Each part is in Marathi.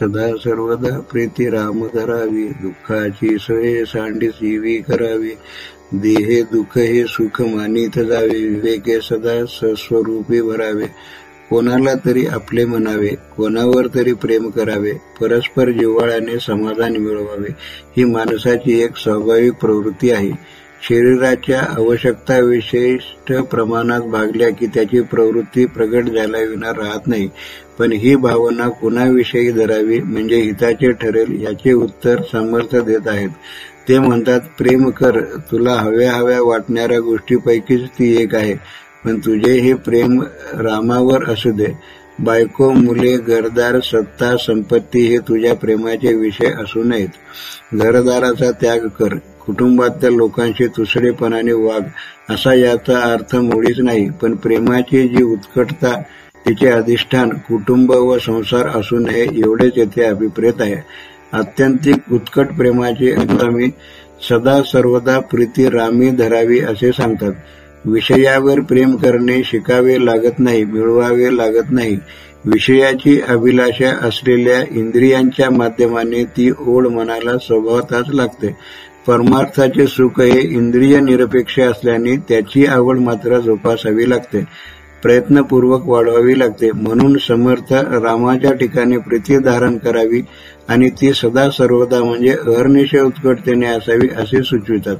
सदा सर्वदा प्रीती राम करावी दुःखाची सोय सांडी जीवी करावी देहे दुःख हे सुख मानित जावे विवेके सदा सस्वरूपी भरावे. कोणाला तरी आपले म्हणावे कोणावर तरी प्रेम करावे परस्पर जिव्हाळ्याने समाधान मिळवावे. ही माणसाची एक स्वाभाविक प्रवृत्ती आहे. शरीराच्या आवश्यकता विशिष्ट प्रमाणात भागल्या की त्याची प्रवृत्ती प्रगट झाल्या विना राहत नाही. पण ही भावना कुणाविषयी धरावी म्हणजे हिताचे ठरेल याचे उत्तर समर्थ देत आहेत. ते म्हणतात प्रेम कर तुला हव्या हव्या वाटणाऱ्या गोष्टीपैकीच ती एक आहे. पण तुझे हे प्रेम रामावर असू दे. बायको मुले घरदार सत्ता संपत्ती हे तुझ्या प्रेमाचे विषय असू नयेत. घरदाराचा त्याग कर. कुटुंबातल्या लोकांशी तुसडेपणाने वाग असा याचा अर्थ मुळीच नाही. पण प्रेमाची जी उत्कटता तिचे अधिष्ठान कुटुंब व संसार असू नये एवढेच येथे अभिप्रेत आहे. आत्यंतिक उत्कट प्रेमाचे अनुगामी सदा सर्वदा प्रीती रामी धरावी असे सांगतात. विषयावर प्रेम करणे शिकावे लागत नाही मिळवावे लागत नाही. विषयाची अभिलाषा असलेल्या इंद्रियांच्या माध्यमाने ती ओढ मनाला स्वभावताच लागते. परमार्थाचे सुख हे इंद्रिय निरपेक्ष असल्याने त्याची आवड मात्र जोपासावी लागते. प्रयत्नपूर्वक वाढवावी लागते. म्हणून समर्थ रामाच्या ठिकाणी प्रीती धारण करावी आणि ती सदा सर्वदा म्हणजे अहर्निश उत्कटतेने असावी असे सुचवितात.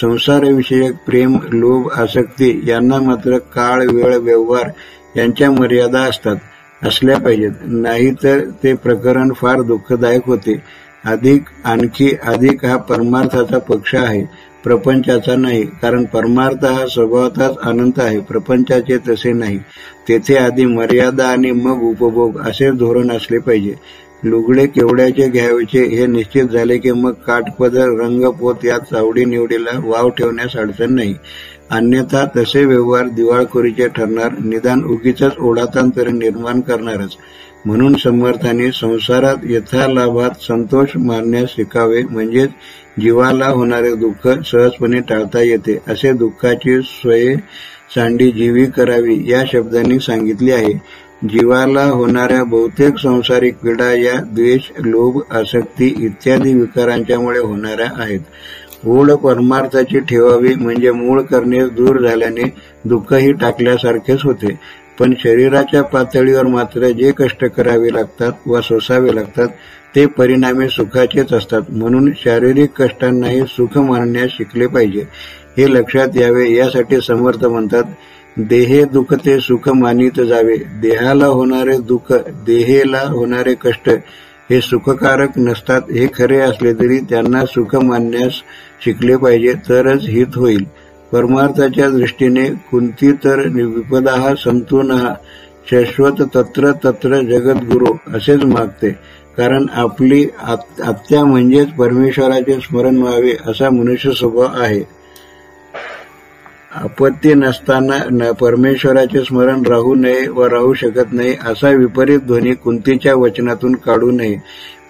संसारविषयक प्रेम लोभ आसक्ती यांना मात्र काळ वेळ व्यवहार यांच्या मर्यादा असतात असल्या पाहिजेत. नाहीतर ते प्रकरण फार दुःखदायक होते. अधिक आणखी अधिक हा परमार्थाचा पक्ष आहे प्रपंचाचा नाही. कारण परमार्थ हा स्वभावताच अनंत आहे प्रपंचाचे तसे नाही. तेथे आधी मर्यादा आणि मग उपभोग असे धोरण असले पाहिजे. लुगडे केवढ्याचे घ्यायचे हे निश्चित झाले की मग काठपदर रंगपोत या चावडी निवडीला वाव ठेवण्यास अडचण नाही. अन्यथा तसे व्यवहार दिवाळखोरीचे ठरणार निदान उगीच ओढातांतर निर्माण करणारच. म्हणून समर्थाने संसारात यथालाभात संतोष मानण्यास शिकावे. म्हणजेच जीवाला होणारे दुःख सहजपणे टाळता येते. असे दुःखाची स्वय सांडी जीवी करावी या शब्दांनी सांगितले आहे. जीवाला होणाऱ्या बहुतेक संसारिक पीडा या द्वेष लोभ आसक्ती इत्यादी विकारांच्यामुळे होणाऱ्या आहेत. ओढ परमार्थाची ठेवावी म्हणजे मूळ करणे दूर झाल्याने दुःखही टाकल्यासारखेच होते. पण शरीराच्या पातळीवर मात्र जे कष्ट करावे लागतात व सोसावे लागतात ते परिणामी सुखाचेच असतात. म्हणून शारीरिक कष्टांनाही सुख मानण्यास शिकले पाहिजे. हे लक्षात यावे यासाठी समर्थ म्हणतात देहे दुःख ते सुख मानित जावे. देहाला होणारे दुःख देहेला होणारे कष्ट हे सुखकारक नसतात. हे खरे असले तरी त्यांना सुख मानण्यास शिकले पाहिजे तरच हित होईल. परमार्थाच्या दृष्टीने कुंती तर विपदा संतून शाश्वत तत्र तत्र जगद्गुरु असेच मागते. कारण आपली आत्या म्हणजेच परमेश्वराचे स्मरण व्हावे असा मनुष्य स्वभाव आहे. आपत्ती नसताना परमेश्वराचे स्मरण राहू नये व राहू शकत नाही असा विपरीत ध्वनी कुंतीच्या वचनातून काढू नये.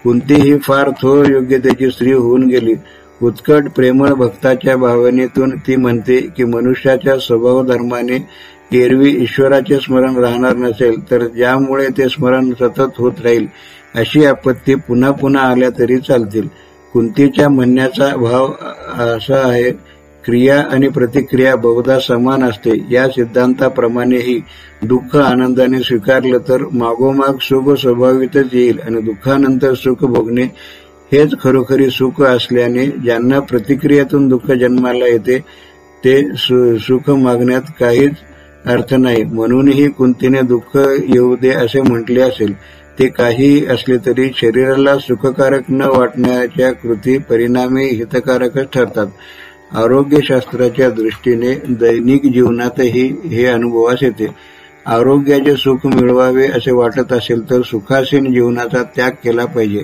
कुंती ही फार थोर योग्यतेची स्त्री होऊन गेली. उत्कट प्रेमळ भक्ताच्या भावनेतून ती म्हणते की मनुष्याच्या स्वभावधर्माने एरवी ईश्वराचे स्मरण राहणार नसेल तर ज्यामुळे ते स्मरण सतत होत राहील अशी आपत्ती पुन्हा पुन्हा आल्या तरी चालतील. कुंतीच्या म्हणण्याचा भाव असा आहे क्रिया आणि प्रतिक्रिया बहुधा समान असते. या सिद्धांताप्रमाणेही दुःख आनंदाने स्वीकारलं तर मागोमाग सुख स्वभावितच येईल आणि दुःखानंतर सुख भोगणे हेच खरोखरी सुख असल्याने ज्यांना प्रतिक्रियातून दुःख जन्माला येते ते सुख मागण्यात काहीच अर्थ नाही. म्हणूनही कुंतीने दुःख येऊ दे असे म्हटले असेल ते काही असले तरी शरीराला सुखकारक न वाटण्याच्या कृती परिणामी हितकारकच ठरतात. आरोग्यशास्त्राच्या दृष्टीने दैनिक जीवनातही हे अनुभवास येते. आरोग्याचे सुख मिळवावे असे वाटत असेल तर सुखासीन जीवनाचा त्याग केला पाहिजे.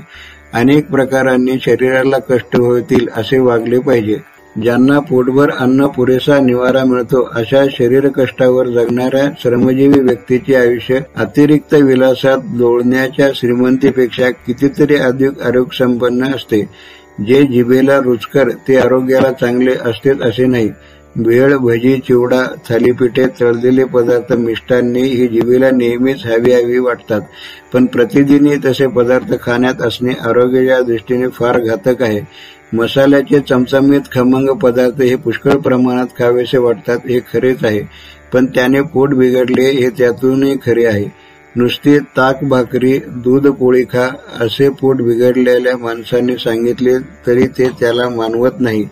अनेक प्रकारांनी शरीराला कष्ट होतील असे वागले पाहिजे. ज्यांना पोटभर अन्न पुरेसा निवारा मिळतो अशा शरीर कष्टावर जगणाऱ्या श्रमजीवी व्यक्तीचे आयुष्य अतिरिक्त विलासात लोळण्याच्या श्रीमंतीपेक्षा कितीतरी अधिक आरोग्यसंपन्न असते. जे जिभेला रुचकर ते आरोग्याला चांगले असतेच असे नाही. भेळ भजी चिवडा थालीपीठे तळलेले पदार्थ मिष्टांनी ही जीवेला नेहमीच हवी हवी वाटतात. पण प्रतिदिनी तसे पदार्थ खाण्यात असणे आरोग्याच्या दृष्टीने फार घातक आहे. मसाल्याचे चमचमीत खमंग पदार्थ हे पुष्कळ प्रमाणात खावेसे वाटतात हे खरेच आहे. पण त्याने पोट बिघडले हे त्यातूनही खरे आहे. नुसती ताक भाकरी दूध पोळी खा असे पोट बिघडलेल्या माणसांनी सांगितले तरी ते त्याला मानवत नाही.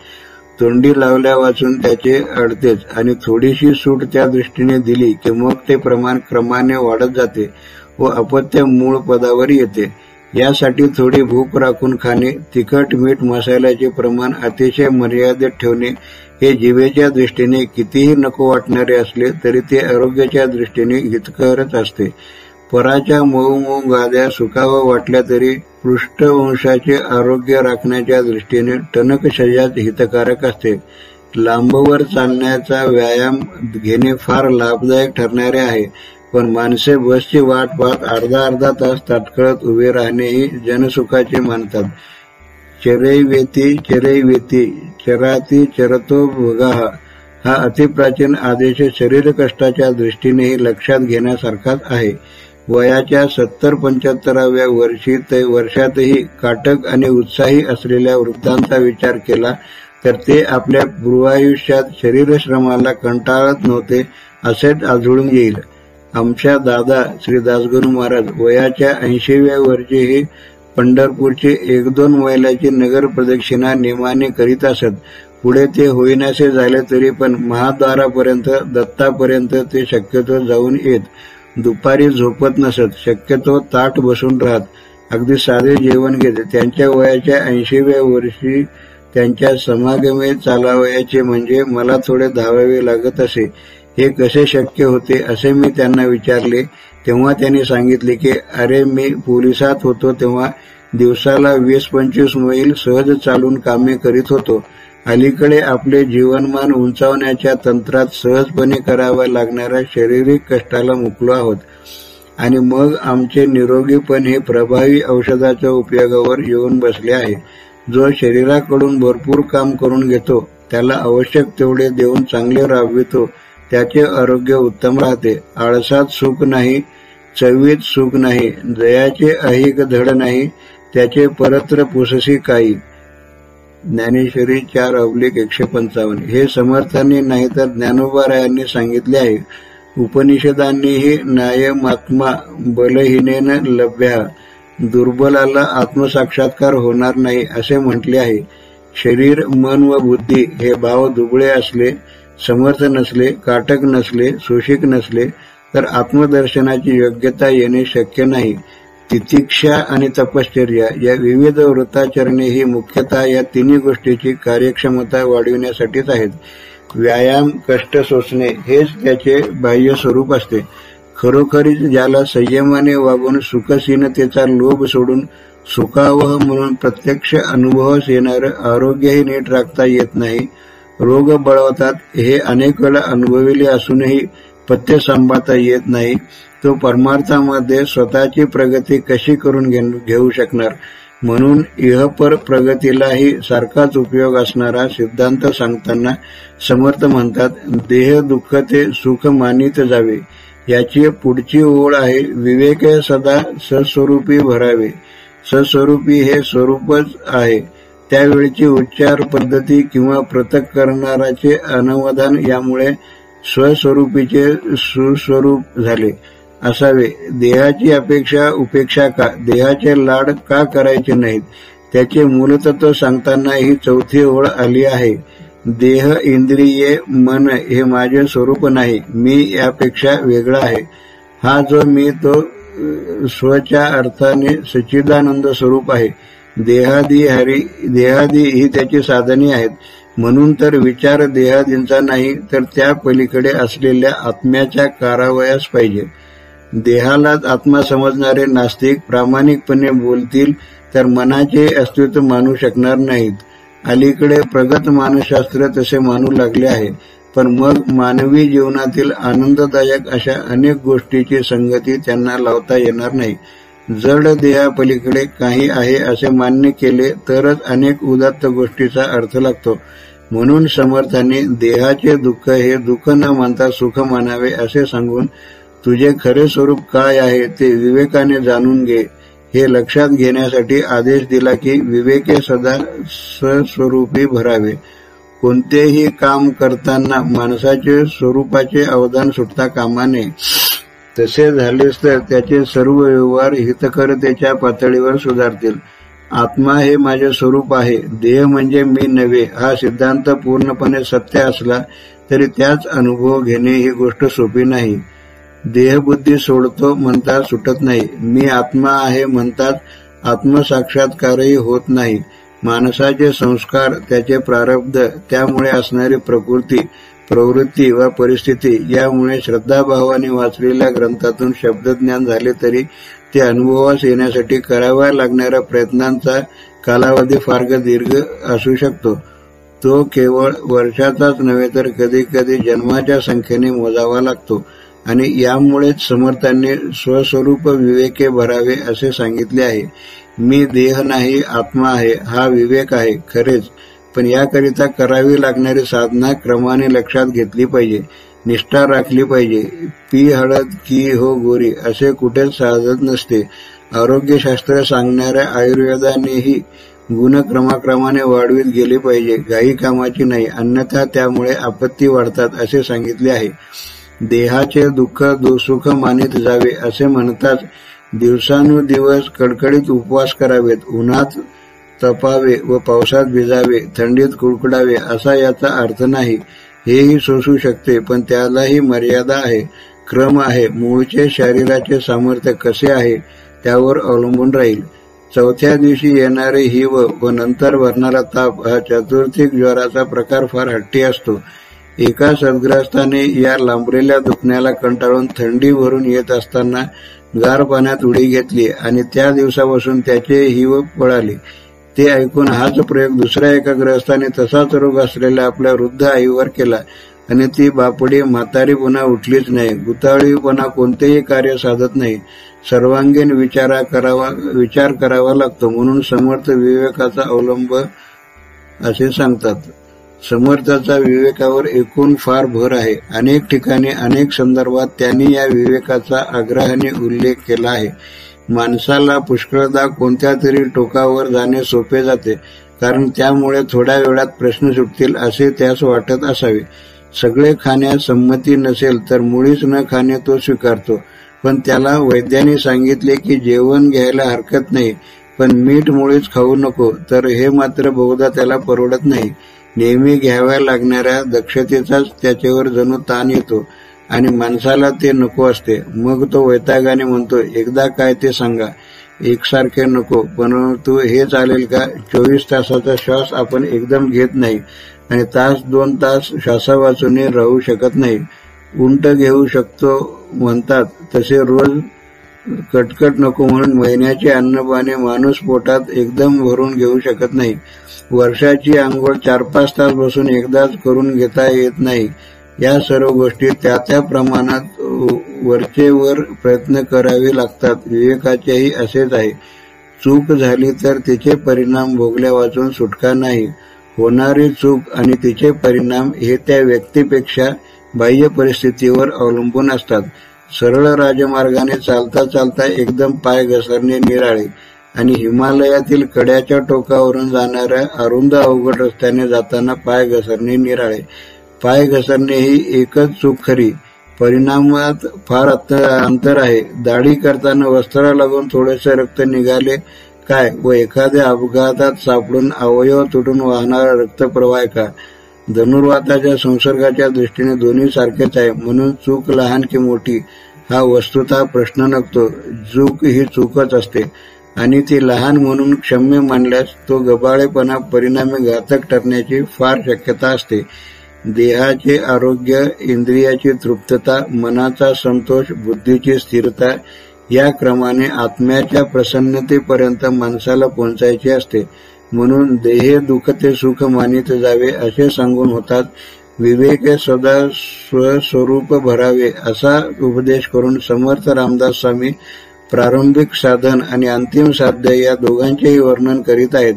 तोंडी लावल्या वाचून त्याचे अडतेच. आणि थोडीशी सूट त्या दृष्टीने दिली की मग ते प्रमाण क्रमाने वाढत जाते व अपत्य मूळ पदावर येते. यासाठी थोडी भूक राखून खाणे तिखट मीठ मसाल्याचे प्रमाण अतिशय मर्यादित ठेवणे हे जीवेच्या दृष्टीने कितीही नको वाटणारे असले तरी ते आरोग्याच्या दृष्टीने हितकरच असते. पराच्या मऊ मऊ गाद्या सुखावं वाटल्या तरी पृष्ठवंशाचे आरोग्य राखण्याच्या दृष्टीने टणक शरीरात हितकारक असते. लांबवर चालण्याचा व्यायाम घेणे फार लाभदायक ठरणारे आहे. पण माणसे बसची वाट पाहत अर्धा अर्धा तास ताटकळत उभे राहणेही जनसुखाचे मानतात. चरैवेती चरैवेती चराती चरतो भोगाहा हा अतिप्राचीन आदेश शरीर कष्टाच्या दृष्टीनेही लक्षात घेण्यासारखाच आहे. वयाच्या सत्तर पंच्याहत्तराव्या वर्षी ते वर्षातही काटक आणि उत्साही असलेल्या वृद्धांचा विचार केला तर ते आपल्या पूर्वायुष्यात शरीरश्रमाला कंटाळत नव्हते असेच आढळून येईल. आमच्या दादा श्री दासगुरु महाराज वयाच्या ऐंशीव्या वर्षीही पंढरपूरचे एक दोन मैलाची नगर प्रदक्षिणा नेमाने करीत असत. पुढे ते होईनासे झाले तरी पण महाद्वारापर्यंत दत्तापर्यंत ते शक्यतो जाऊन येत. दुपारी झोपत नसत. शक्यतो ताट बसून राहत. अगदी साधे जेवण घेत. त्यांच्या वयाच्या ऐंशीव्या वर्षी त्यांच्या समागमे चालावयाचे म्हणजे मला थोडे धावावे लागत असे. हे कसे शक्य होते असे मी त्यांना विचारले. तेव्हा त्यांनी सांगितले की अरे मी पोलिसात होतो तेव्हा दिवसाला वीस पंचवीस मैल सहज चालून कामे करीत होतो. अलीकडे आपले जीवनमान उंचावण्याच्या तंत्रात सहजपणे कराव्या लागणाऱ्या शारीरिक कष्टाला मुकलो आहोत. आणि मग आमचे निरोगीपण हे प्रभावी औषधाच्या उपयोगावर येऊन बसले आहे. जो शरीराकडून भरपूर काम करून घेतो त्याला आवश्यक तेवढे देऊन चांगले राबवितो त्याचे आरोग्य उत्तम राहते. आळसात सुख नाही चवीत सुख नाही जयाचे अहिक धड नाही त्याचे परत्र पुससी काही. ज्ञानेश्वरी चार अवलिक एकशे पंचावन्न. हे समर्थांनी नाही तर ज्ञानोबारायांनी सांगितले आहे. उपनिषदांनीही नायमात्मा बलहीनेन लभ्या. दुर्बलाला आत्मसाक्षात्कार होणार नाही असे म्हटले आहे. शरीर मन व बुद्धी हे भाव दुबळे असले समर्थ नसले काटक नसले सुशिक नसले तर आत्मदर्शनाची योग्यता येणे शक्य नाही. तितिक्षा आणि तपश्चर्या या विविध वृत्ताचरणे ही मुख्यतः या तिन्ही गोष्टीची कार्यक्षमता वाढविण्यासाठीच आहेत. व्यायाम कष्ट सोसणे हेच त्याचे बाह्य स्वरूप असते. खरोखरीच ज्याला संयमाने वागून सुखसीनतेचा लोभ सोडून सुखावह म्हणून प्रत्यक्ष अनुभवास येणारं आरोग्यही नीट राखता येत नाही. रोग बळवतात हे अनेक वेळा अनुभविले असूनही पथ्य सांभाळता येत नाही तो परमार्थामध्ये स्वतःची प्रगती कशी करून घेऊ शकणार? म्हणून इहपर प्रगतीलाही सारखाच उपयोग असणारा सिद्धांत सांगताना समर्थ म्हणतात देह दुःख ते सुख मानित जावे. याची पुढची ओळ आहे विवेक सदा सस्वरूपी भरावे. सस्वरूपी हे स्वरूपच आहे. त्यावेळची उच्चार पद्धती किंवा पृथक करणाराचे अनवधान यामुळे स्वस्वरूपीचे सुस्वरूप झाले. असावे. देहाची अपेक्षा उपेक्षा का देहाचे लाड का करायचे नाहीत? त्याचे मूलतत्व सांगताना ही चौथी ओळ आली आहे. देह इंद्रिये मन हे माझे स्वरूप नाही. मी यापेक्षा वेगळा आहे. हा जो मी तो स्वच्या अर्थाने सच्चिदानंद स्वरूप आहे. देहादी हरी देहादी ही त्याची साधने आहेत. म्हणून तर विचार देहादींचा नाही तर त्या पलीकडे असलेल्या आत्म्याच्या कारावयास पाहिजे. देहालाच आत्मा समजणारे नास्तिक प्रामाणिकपणे बोलतील तर मनाचे अस्तित्व मानू शकणार नाहीत. अलीकडे प्रगत मानसशास्त्र तसे मानू लागले आहे पण मग मानवी जीवनातील आनंददायक अशा अनेक गोष्टीची संगती त्यांना लावता येणार नाही. जड देहापलीकडे काही आहे असे मान्य केले तरच अनेक उदात्त गोष्टीचा अर्थ लागतो. म्हणून समर्थांनी देहाचे दुःख हे दुःख न मानता सुख मानावे असे सांगून तुझे खरे स्वरूप काय आहे ते विवेकाने जाणून घे. हे लक्षात घेण्यासाठी आदेश दिला की विवेके सदा सस्वरूपी भरावे. कोणतेही काम करताना माणसाचे स्वरूपाचे अवदान सुटता कामा नये. तसे झालेच तर त्याचे सर्व व्यवहार हितकरतेच्या पातळीवर सुधारतील. आत्मा हे माझे स्वरूप आहे देह म्हणजे मी नव्हे हा सिद्धांत पूर्णपणे सत्य असला तरी त्याच अनुभव घेणे ही गोष्ट सोपी नाही. देहबुद्धी सोडतो म्हणता सुटत नाही मी आत्मा आहे म्हणतात आत्मसाक्षात्कारही होत नाही. माणसाचे संस्कार त्याचे प्रारब्ध त्यामुळे असणारी प्रकृती प्रवृत्ती व परिस्थिती. यामुळे श्रद्धाभावाने वाचलेल्या ग्रंथातून शब्दज्ञान झाले तरी ते अनुभवास येण्यासाठी कराव्या लागणाऱ्या प्रयत्नांचा कालावधी फार दीर्घ असू शकतो. तो केवळ वर्षाचाच नव्हे तर कधी कधी जन्माच्या संख्येने मोजावा लागतो आणि यामुळेच समर्थांनी स्वस्वरूप विवेके भरावे असे सांगितले आहे. मी देह नाही आत्मा आहे हा विवेक आहे खरेच. पण याकरिता करावी लागणारी साधना क्रमाने लक्षात घेतली पाहिजे निष्ठा राखली पाहिजे. पी हळद की हो गोरी असे कुठेच साधत नसते. आरोग्यशास्त्र सांगणाऱ्या आयुर्वेदानेही गुण क्रमाक्रमाने वाढवित गेले पाहिजे. गायी कामाची नाही अन्यथा त्यामुळे आपत्ती वाढतात असे सांगितले आहे. देहाचे दुःख सुख मानित जावे असे म्हणताच दिवसानुदिवस कडकडीत उपवास करावेत. उन्हात तपावे व पावसात भिजावे थंडीत कुडकुडावे असा याचा अर्थ नाही. हेही सोसू शकते पण त्यालाही मर्यादा आहे क्रम आहे मूळचे शरीराचे सामर्थ्य कसे आहे त्यावर अवलंबून राहील. चौथ्या दिवशी येणारे हिव व नंतर भरणारा ताप हा चतुर्थिक ज्वराचा प्रकार फार हट्टी असतो. एका सद्ग्रस्ताने या लांबलेल्या दुखण्याला कंटाळून थंडी भरून येत असताना गार पाण्यात उडी घेतली आणि त्या दिवसापासून त्याचे हिव पळाले. ते ऐकून हाच प्रयोग दुसऱ्या एका ग्रस्ताने तसाच रोग असलेल्या आपल्या वृद्ध आईवर केला. आणि ती बापडी म्हातारी पुन्हा उठलीच नाही. गुताळीपणा कोणतेही कार्य साधत नाही. सर्वांगीण विचारा करावा विचार करावा लागतो. म्हणून समर्थ विवेकाचा अवलंब असे सांगतात. समर्थाचा विवेकावर एकूण फार भर आहे. अनेक ठिकाणी अनेक संदर्भात त्यांनी या विवेकाचा आग्रहाने उल्लेख केला आहे. माणसाला पुष्कळदा कोणत्या तरी टोकावर जाणे सोपे जाते कारण त्यामुळे थोड्या वेळात प्रश्न सुटतील असे त्यास वाटत असावे. सगळे खाण्यास संमती नसेल तर मुळीच न खाणे तो स्वीकारतो. पण त्याला वैद्याने सांगितले की जेवण घ्यायला हरकत नाही पण मीठ मुळीच खाऊ नको तर हे मात्र बहुधा त्याला परवडत नाही. नेहमी घ्याव्या लागणाऱ्या दक्षतेचाच त्याच्यावर जणू ताण येतो. आणि माणसाला ते नको असते. मग तो वैतागाने म्हणतो एकदा काय ते सांगा. एकसारखे नको. परंतु हे चालेल का? चोवीस तासाचा श्वास आपण एकदम घेत नाही. आणि तास दोन तास श्वासावाचूने राहू शकत नाही. उंट घेऊ शकतो म्हणतात. तसे रोज कटकट नको म्हणून महिन्याचे अन्नपाने माणूस पोटात एकदम भरून घेऊ शकत नाही. वर्षाची आंघोळ चार पाच तास बसून एकदाच करून घेता येत नाही. या सर्व गोष्टी त्या त्या प्रमाणात वरचेवर प्रयत्न करावे लागतात. विवेकाचेही असेच आहे. चूक झाली तर तिचे परिणाम भोगल्या वाचून सुटका नाही. होणारी चूक आणि तिचे परिणाम हे त्या व्यक्तीपेक्षा बाह्य परिस्थितीवर अवलंबून असतात. सरळ राजमार्गाने चालता चालता एकदम पाय घसरणे निराळे आणि हिमालयातील कड्याच्या टोकावरून जाणाऱ्या अरुंद अवघड रस्त्याने जाताना पाय घसरणे निराळे. पाय घसरणे ही एकच चूक खरी. परिणामात फार अंतर आहे. दाढी करताना वस्त्राला लागून थोडेसे रक्त निघाले काय? व एखाद्या अपघातात सापडून अवयव तुटून वाहणारा रक्तप्रवाह का? धनुर्वाताच्या संसर्गाच्या दृष्टीने दोन्ही सारखेच आहे. म्हणून चूक लहान की मोठी हा वस्तुत प्रश्न नसतो. चूक ही चूकच असते. आणि ती लहान म्हणून क्षम्य मानल्यास तो गबाळेपणा परिणामी घातक ठरण्याची फार शक्यता असते. देहाचे आरोग्य इंद्रियाची तृप्तता मनाचा संतोष बुद्धीची स्थिरता या क्रमाने आत्म्याच्या प्रसन्नतेपर्यंत माणसाला पोहोचायचे असते. म्हणून देहे दुःखते सुख मानित जावे असे सांगून होतात विवेक सदा स्वस्वरूप भरावे असा उपदेश करून समर्थ रामदास स्वामी प्रारंभिक साधन आणि अंतिम साध्य या दोघांचेही वर्णन करीत आहेत.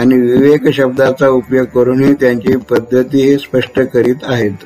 आणि विवेक शब्दाचा उपयोग करूनही त्यांची पद्धती हे स्पष्ट करीत आहेत.